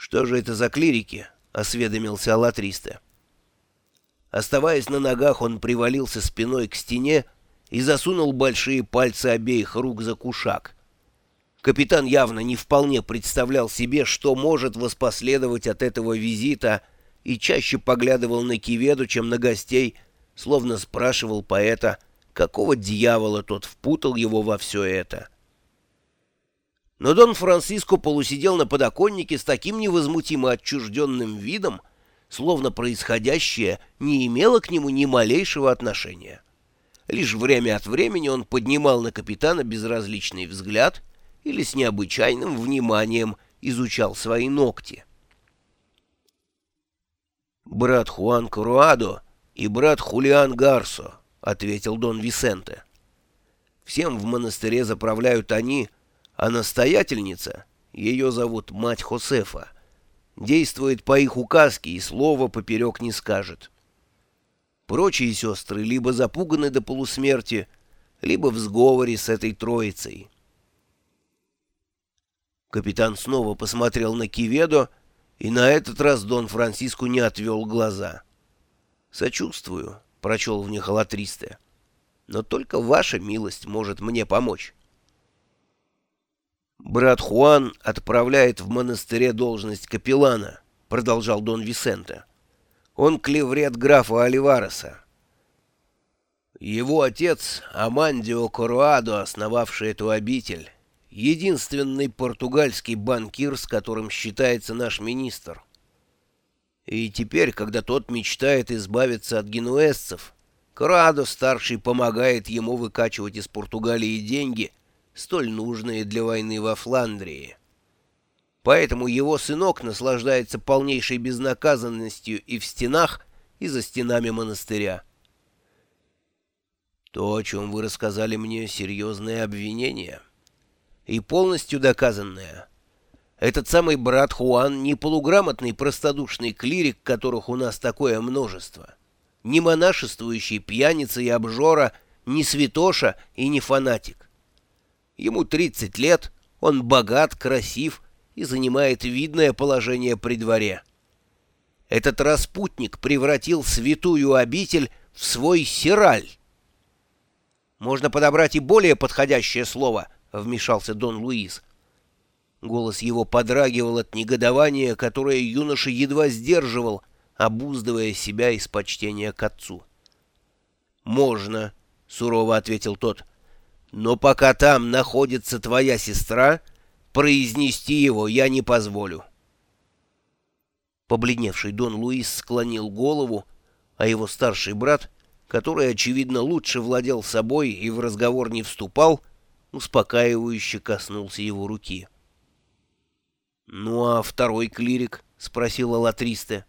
«Что же это за клирики?» — осведомился Аллатриста. Оставаясь на ногах, он привалился спиной к стене и засунул большие пальцы обеих рук за кушак. Капитан явно не вполне представлял себе, что может воспоследовать от этого визита, и чаще поглядывал на Киведу, чем на гостей, словно спрашивал поэта, какого дьявола тот впутал его во все это. Но Дон Франциско полусидел на подоконнике с таким невозмутимо отчужденным видом, словно происходящее не имело к нему ни малейшего отношения. Лишь время от времени он поднимал на капитана безразличный взгляд или с необычайным вниманием изучал свои ногти. «Брат Хуан Каруадо и брат Хулиан Гарсо», — ответил Дон Висенте. «Всем в монастыре заправляют они, а настоятельница, ее зовут мать Хосефа, действует по их указке и слова поперек не скажет. Прочие сестры либо запуганы до полусмерти, либо в сговоре с этой троицей». Капитан снова посмотрел на Киведо, и на этот раз Дон Франциско не отвел глаза. «Сочувствую», — прочел в них Алатристе, — «но только ваша милость может мне помочь». «Брат Хуан отправляет в монастыре должность капеллана», — продолжал Дон Висенте. «Он клеврет графа Оливареса. Его отец, Амандио Коруадо, основавший эту обитель, единственный португальский банкир, с которым считается наш министр. И теперь, когда тот мечтает избавиться от генуэзцев, Крадо-старший помогает ему выкачивать из Португалии деньги, столь нужные для войны во Фландрии. Поэтому его сынок наслаждается полнейшей безнаказанностью и в стенах, и за стенами монастыря. То, о чем вы рассказали мне, серьезное обвинение и полностью доказанное. Этот самый брат Хуан не полуграмотный простодушный клирик, которых у нас такое множество, не монашествующий пьяница и обжора, не святоша и не фанатик. Ему 30 лет, он богат, красив и занимает видное положение при дворе. Этот распутник превратил святую обитель в свой сираль. Можно подобрать и более подходящее слово —— вмешался Дон Луис. Голос его подрагивал от негодования, которое юноша едва сдерживал, обуздывая себя из почтения к отцу. «Можно», — сурово ответил тот, — «но пока там находится твоя сестра, произнести его я не позволю». Побледневший Дон Луис склонил голову, а его старший брат, который, очевидно, лучше владел собой и в разговор не вступал, — успокаивающе коснулся его руки. «Ну а второй клирик?» — спросила Латристе.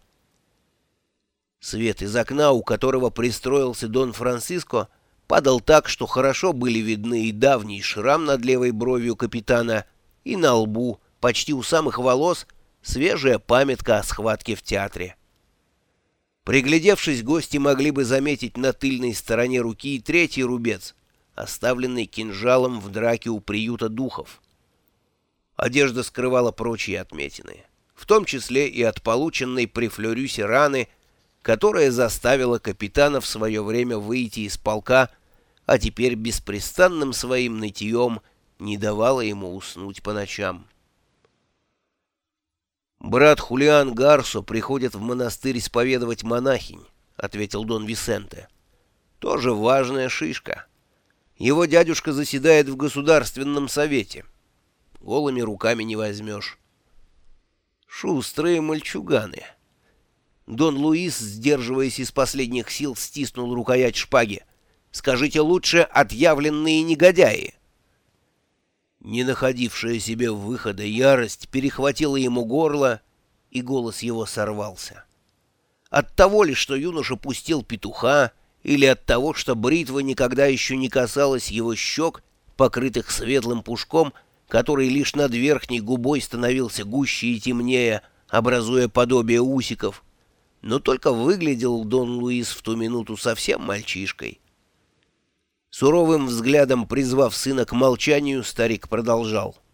Свет из окна, у которого пристроился Дон Франциско, падал так, что хорошо были видны и давний шрам над левой бровью капитана, и на лбу, почти у самых волос, свежая памятка о схватке в театре. Приглядевшись, гости могли бы заметить на тыльной стороне руки и третий рубец — оставленный кинжалом в драке у приюта духов. Одежда скрывала прочие отметины, в том числе и от полученной при Флорюсе раны, которая заставила капитана в свое время выйти из полка, а теперь беспрестанным своим нытьем не давала ему уснуть по ночам. «Брат Хулиан Гарсо приходит в монастырь исповедовать монахинь», — ответил Дон Висенте. «Тоже важная шишка». Его дядюшка заседает в Государственном совете. Голыми руками не возьмешь. Шустрые мальчуганы. Дон Луис, сдерживаясь из последних сил, стиснул рукоять шпаги. «Скажите лучше, отъявленные негодяи!» Не находившая себе выхода ярость перехватила ему горло, и голос его сорвался. От того ли, что юноша пустил петуха, или от того, что бритва никогда еще не касалась его щек, покрытых светлым пушком, который лишь над верхней губой становился гуще и темнее, образуя подобие усиков. Но только выглядел Дон Луис в ту минуту совсем мальчишкой. Суровым взглядом призвав сына к молчанию, старик продолжал —